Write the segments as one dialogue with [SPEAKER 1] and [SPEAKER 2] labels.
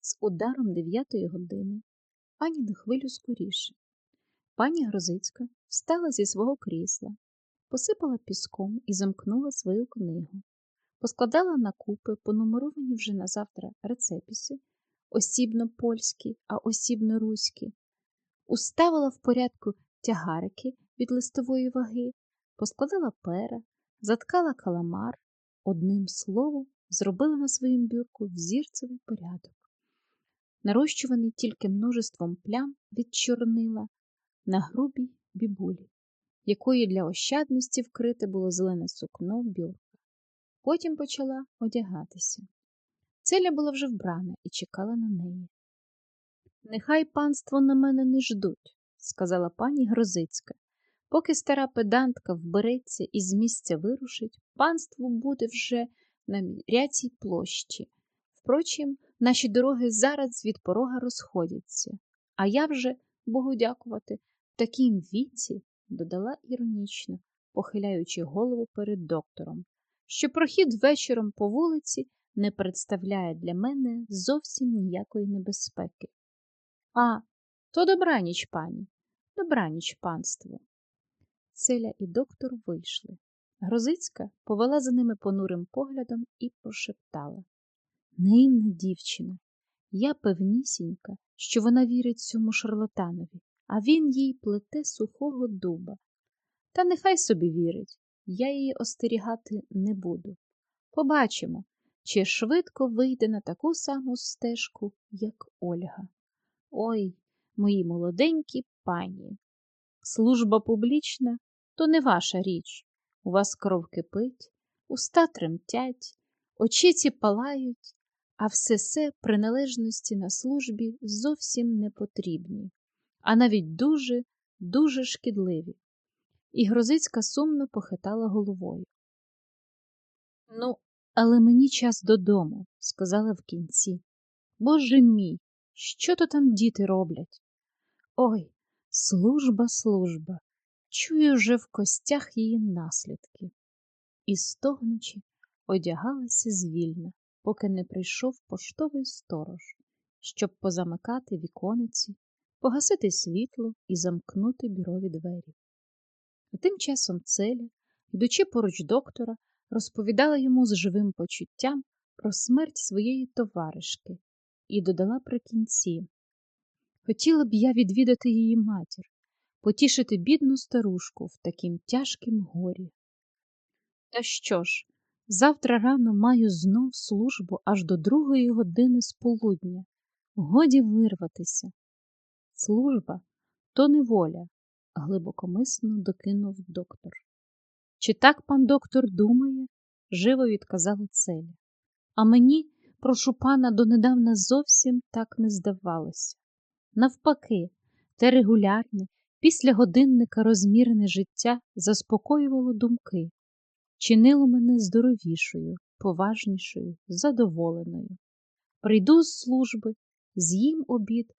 [SPEAKER 1] з ударом дев'ятої години, ані на хвилю скоріше. Пані Грозицька встала зі свого крісла, посипала піском і замкнула свою книгу, поскладала на купи понумеровані вже на завтра рецепіси, осібно польські, а осібно руські, уставила в порядку тягарики від листової ваги, поскладала пера, заткала каламар, одним словом, зробила на своїм бюрку взірцевий порядок, нарощуваний тільки множеством плям від чорнила на грубій бібулі, якої для ощадності вкрите було зелене сукно бюрка. Потім почала одягатися. Целя була вже вбрана і чекала на неї. Нехай панство на мене не ждуть, сказала пані Грозицька. Поки стара педантка вбереться і з місця вирушить, панство буде вже на міряцій площі. Впрочем, наші дороги зараз від порога розходяться, а я вже, Богу дякувати, в такім віці, додала іронічно, похиляючи голову перед доктором, що прохід вечором по вулиці не представляє для мене зовсім ніякої небезпеки. А, то добраніч, пані, добраніч, панство. Целя і доктор вийшли. Грозицька повела за ними понурим поглядом і прошептала Наївна дівчина, я певнісінька, що вона вірить цьому шарлатанові, а він їй плете сухого дуба. Та нехай собі вірить, я її остерігати не буду. Побачимо, чи швидко вийде на таку саму стежку, як Ольга. Ой, мої молоденькі пані. Служба публічна то не ваша річ. У вас кров кипить, уста тремтять, очіці палають, а все се приналежності на службі зовсім не потрібні, а навіть дуже, дуже шкідливі. І Грозицька сумно похитала головою. Ну, але мені час додому, сказала в кінці. Боже мій, що то там діти роблять? Ой, служба, служба, чую вже в костях її наслідки. І стогнучи, одягалася звільно, поки не прийшов поштовий сторож, щоб позамикати вікониці, погасити світло і замкнути бюрові двері. А тим часом Целя, йдучи поруч доктора, розповідала йому з живим почуттям про смерть своєї товаришки і додала при кінці Хотіла б я відвідати її матір, потішити бідну старушку в таким тяжкім горі. Та що ж, завтра рано маю знов службу аж до другої години з полудня. Годі вирватися. Служба то неволя, глибокомисно докинув доктор. Чи так пан доктор думає? живо відказала Целя. А мені, прошу пана, донедавна зовсім так не здавалося. Навпаки, те регулярне, після годинника розмірене життя заспокоювало думки, чинило мене здоровішою, поважнішою, задоволеною. Прийду з служби, з'їм обід,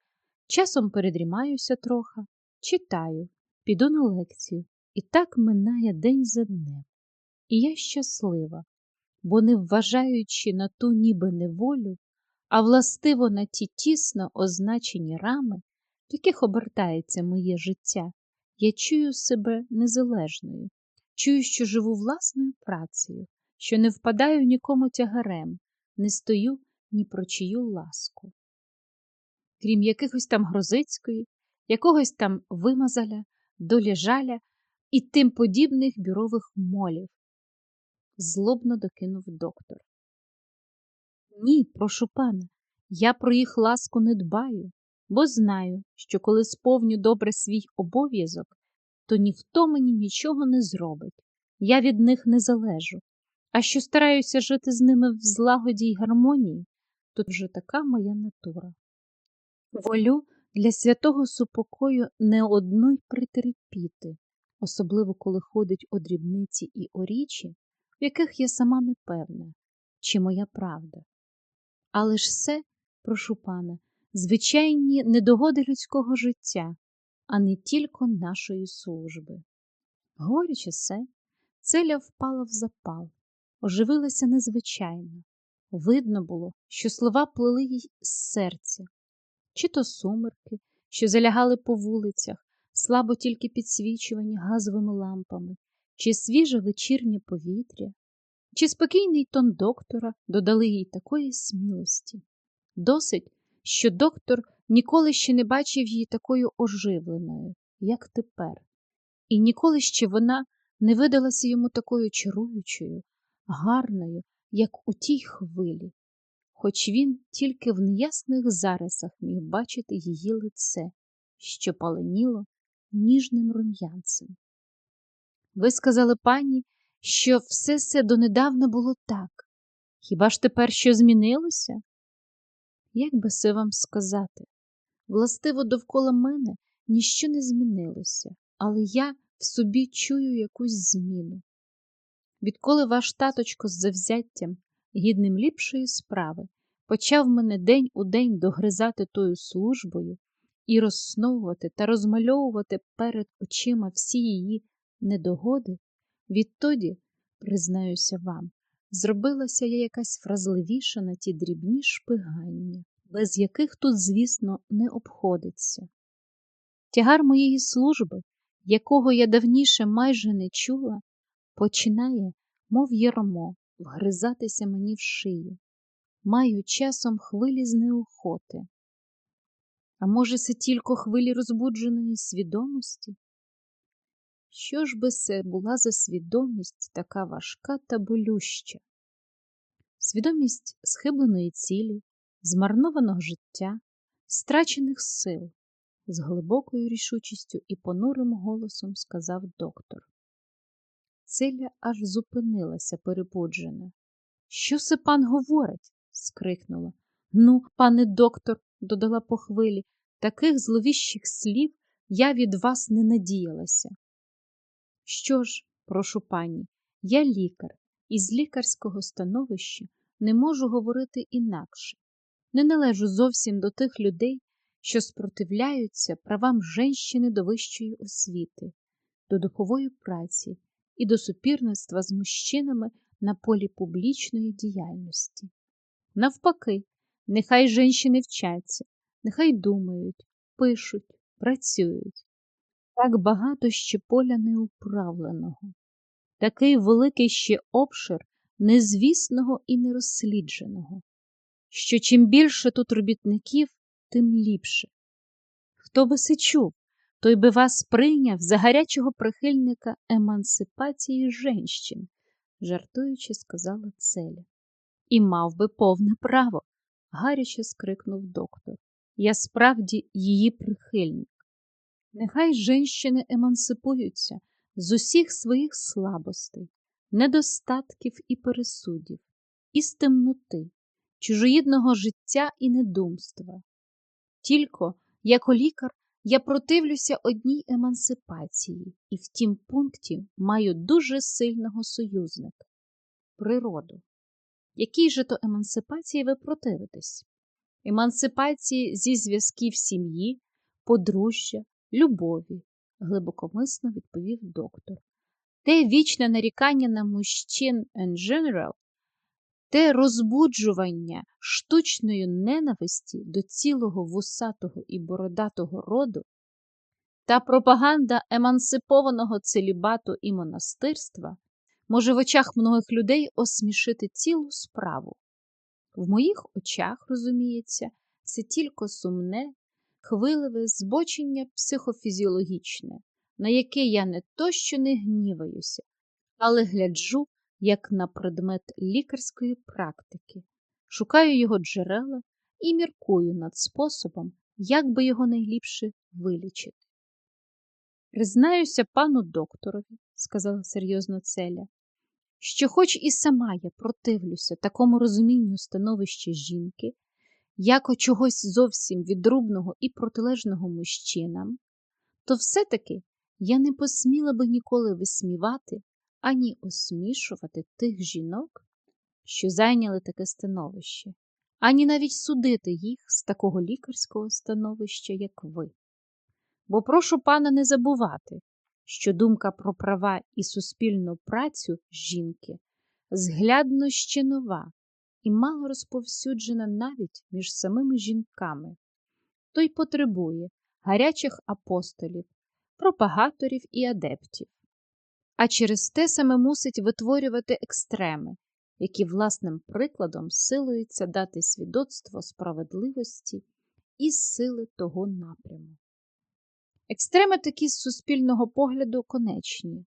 [SPEAKER 1] часом передрімаюся трохи, читаю, піду на лекцію, і так минає день за днем. І я щаслива, бо, не вважаючи на ту ніби неволю, а властиво на ті тісно означені рами, в яких обертається моє життя, я чую себе незалежною, чую, що живу власною працею, що не впадаю нікому тягарем, не стою ні про чию ласку. Крім якихось там Грозицької, якогось там вимазаля, долі жаля і тим подібних бюрових молів, злобно докинув доктор. Ні, прошу пана, я про їх ласку не дбаю, бо знаю, що коли сповню добре свій обов'язок, то ніхто мені нічого не зробить, я від них не залежу. А що стараюся жити з ними в злагоді й гармонії, то вже така моя натура. Волю для святого супокою не одно й притерпіти, особливо коли ходить о дрібниці і о річі, в яких я сама не певна, чи моя правда. Але ж все, прошу пана, звичайні недогоди людського життя, а не тільки нашої служби. Говорячи все, целя впала в запал, оживилася незвичайно, Видно було, що слова плели їй з серця, чи то сумерки, що залягали по вулицях, слабо тільки підсвічувані газовими лампами, чи свіже вечірнє повітря, чи спокійний тон доктора додали їй такої смілості. Досить, що доктор ніколи ще не бачив її такою оживленою, як тепер, і ніколи ще вона не видалася йому такою чаруючою, гарною, як у тій хвилі, хоч він тільки в неясних зарисах міг бачити її лице, що паленіло ніжним рум'янцем. Ви сказали пані, що все це донедавна було так. Хіба ж тепер що змінилося? Як би це вам сказати? Властиво, довкола мене ніщо не змінилося, але я в собі чую якусь зміну. Відколи ваш таточко з завзяттям, гідним ліпшої справи, почав мене день у день догризати тою службою і розсновувати та розмальовувати перед очима всі її недогоди, відтоді, признаюся вам, зробилася я якась вразливіша на ті дрібні шпигання, без яких тут, звісно, не обходиться. Тягар моєї служби, якого я давніше майже не чула, починає, мов єрмо, вгризатися мені в шию. Маю часом хвилі з неохоти. А може, це тільки хвилі розбудженої свідомості? Що ж би це була за свідомість така важка та болюща? Свідомість схибленої цілі, змарнованого життя, страчених сил, з глибокою рішучістю і понурим голосом сказав доктор. Циля аж зупинилася перепуджена. Що це пан говорить? скрикнула. Ну, пане доктор, додала по хвилі, таких зловіщих слів я від вас не надіялася. Що ж, прошу пані, я лікар, і з лікарського становища не можу говорити інакше. Не належу зовсім до тих людей, що спротивляються правам женщини до вищої освіти, до духової праці і до супірництва з мужчинами на полі публічної діяльності. Навпаки, нехай жінки вчаться, нехай думають, пишуть, працюють. Так багато ще поля неуправленого, такий великий ще обшир незвісного і нерозслідженого, що чим більше тут робітників, тим ліпше. Хто би се чув, той би вас прийняв за гарячого прихильника емансипації женщин, жартуючи, сказала Целя. І мав би повне право, гаряче скрикнув доктор. Я справді її прихильник. Нехай женщини емансипуються з усіх своїх слабостей, недостатків і пересудів, із темноти, чужоїдного життя і недумства. Тільки, як лікар, я противлюся одній емансипації і в тім пункті маю дуже сильного союзника природу. Якій же то емансипації ви противитесь? Емансипації зі зв'язків сім'ї, подружжя, любові, глибокомисно відповів доктор. Те вічне нарікання на мужчин and general, те розбуджування штучної ненависті до цілого вусатого і бородатого роду та пропаганда емансипованого целібату і монастирства може в очах многих людей осмішити цілу справу. В моїх очах, розуміється, це тільки сумне, хвиливе збочення психофізіологічне, на яке я не то що не гніваюся, але гляджу як на предмет лікарської практики, шукаю його джерела і міркую над способом, як би його найліпше вилічити. Признаюся пану докторові, сказала серйозно Целя, що, хоч і сама я противлюся такому розумінню становища жінки, як о чогось зовсім відрубного і протилежного мужчинам, то все-таки я не посміла би ніколи висмівати ані осмішувати тих жінок, що зайняли таке становище, ані навіть судити їх з такого лікарського становища, як ви. Бо прошу пана не забувати, що думка про права і суспільну працю жінки зглядно ще нова, і мало розповсюджена навіть між самими жінками. Той потребує гарячих апостолів, пропагаторів і адептів, а через те саме мусить витворювати екстреми, які власним прикладом силуються дати свідоцтво справедливості і сили того напряму. Екстреми такі з суспільного погляду конечні,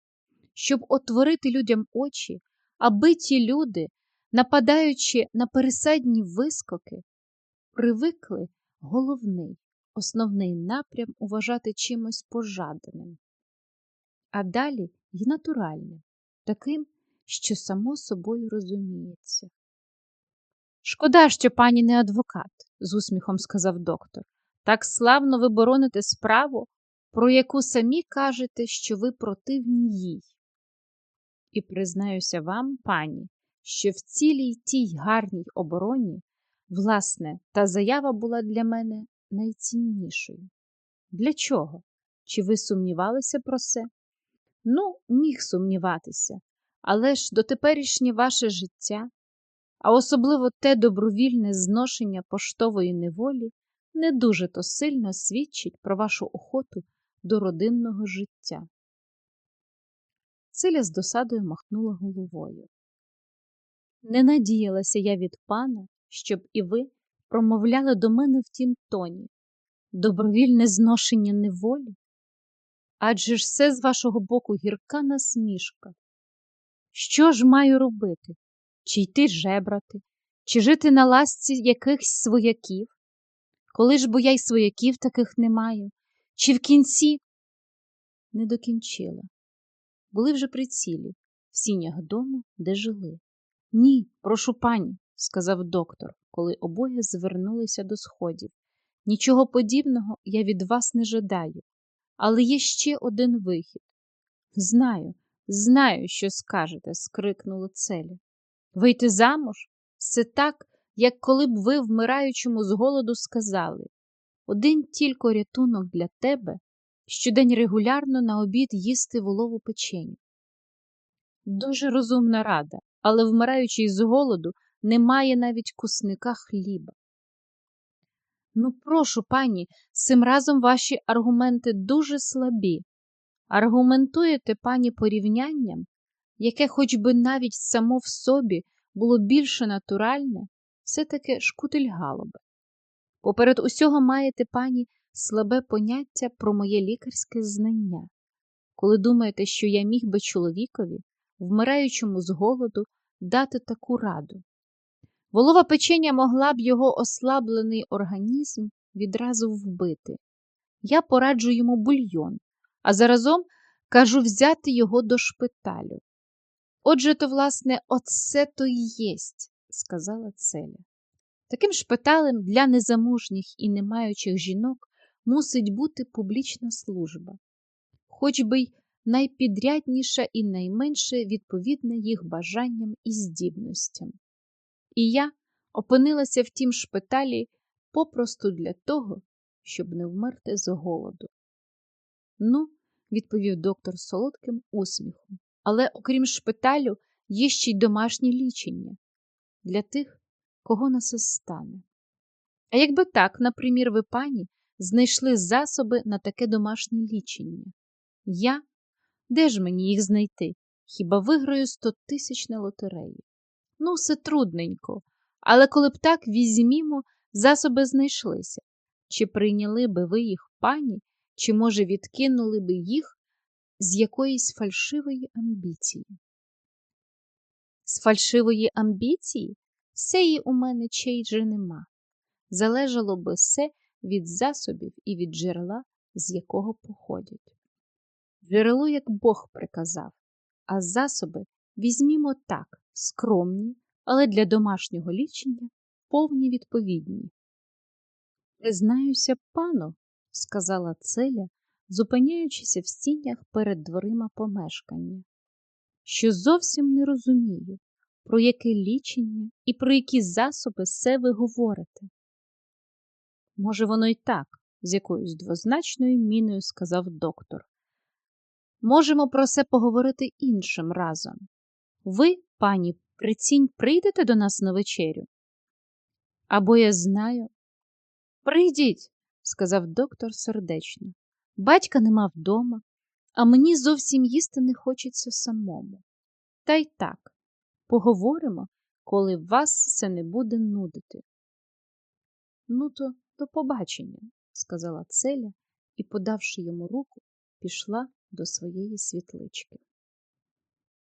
[SPEAKER 1] щоб отворити людям очі, аби ті люди, нападаючи на пересадні вискоки, привикли головний, основний напрям уважати чимось пожаданим, а далі й натуральним, таким, що само собою розуміється. Шкода, що пані не адвокат, з усміхом сказав доктор. Так славно ви бороните справу, про яку самі кажете, що ви противні їй. І признаюся вам, пані, що в цілій тій гарній обороні, власне, та заява була для мене найціннішою. Для чого? Чи ви сумнівалися про це? Ну, міг сумніватися, але ж дотеперішнє ваше життя, а особливо те добровільне зношення поштової неволі, не дуже то сильно свідчить про вашу охоту до родинного життя. Циля з досадою махнула головою. Не надіялася я від пана, щоб і ви промовляли до мене в тім тоні добровільне зношення неволі? Адже ж все з вашого боку гірка насмішка. Що ж маю робити? Чи йти жебрати, чи жити на ласці якихось свояків? Коли ж бо я й свояків таких не маю, чи в кінці не докінчила. Були вже при цілі, в сінях дому, де жили. Ні, прошу пані, сказав доктор, коли обоє звернулися до сходів. Нічого подібного я від вас не жадаю, але є ще один вихід. Знаю, знаю, що скажете, скрикнула Целя. Вийти замуж? Це так, як коли б ви, вмираючому з голоду, сказали один тільки рятунок для тебе щодень регулярно на обід їсти волову печеню. Дуже розумна рада, але вмираючий з голоду немає навіть кусника хліба. Ну, прошу, пані, цим разом ваші аргументи дуже слабі. Аргументуєте, пані, порівнянням, яке хоч би навіть само в собі було більше натуральне, все-таки шкутильгало би. Поперед усього маєте, пані, слабе поняття про моє лікарське знання, коли думаєте, що я міг би чоловікові, вмираючому з голоду, дати таку раду. Волова печення могла б його ослаблений організм відразу вбити. Я пораджу йому бульйон, а заразом кажу взяти його до шпиталю. Отже, то, власне, оце то й єсть, сказала Целя. Таким шпиталем для незамужніх і не маючих жінок мусить бути публічна служба, хоч би й найпідрядніша і найменше відповідна їх бажанням і здібностям. І я опинилася в тім шпиталі попросту для того, щоб не вмерти з голоду. Ну, відповів доктор солодким усміхом, але окрім шпиталю, є ще й домашнє лічення для тих, кого на це стане. А якби так, напримір, ви, пані, знайшли засоби на таке домашнє лічення? Я? Де ж мені їх знайти? Хіба виграю сто тисяч на лотереї? Ну, все трудненько, але коли б так візьмімо, засоби знайшлися. Чи прийняли би ви їх, пані, чи, може, відкинули би їх з якоїсь фальшивої амбіції? З фальшивої амбіції? Сеї у мене чей же нема. Залежало би все від засобів і від джерела, з якого походять. Джерело, як Бог приказав, а засоби візьмімо так, скромні, але для домашнього лічення повні відповідні. Признаюся, пану, сказала Целя, зупиняючися в стінях перед дверима помешкання, що зовсім не розумію, про яке лічення і про які засоби все ви говорите. Може, воно й так, з якоюсь двозначною міною сказав доктор. Можемо про це поговорити іншим разом. Ви, пані, Прицінь, прийдете до нас на вечерю? Або я знаю. Прийдіть, сказав доктор сердечно. Батька нема вдома, а мені зовсім їсти не хочеться самому. Та й так, поговоримо, коли вас це не буде нудити. Ну, то до побачення, сказала Целя і, подавши йому руку, пішла до своєї світлички.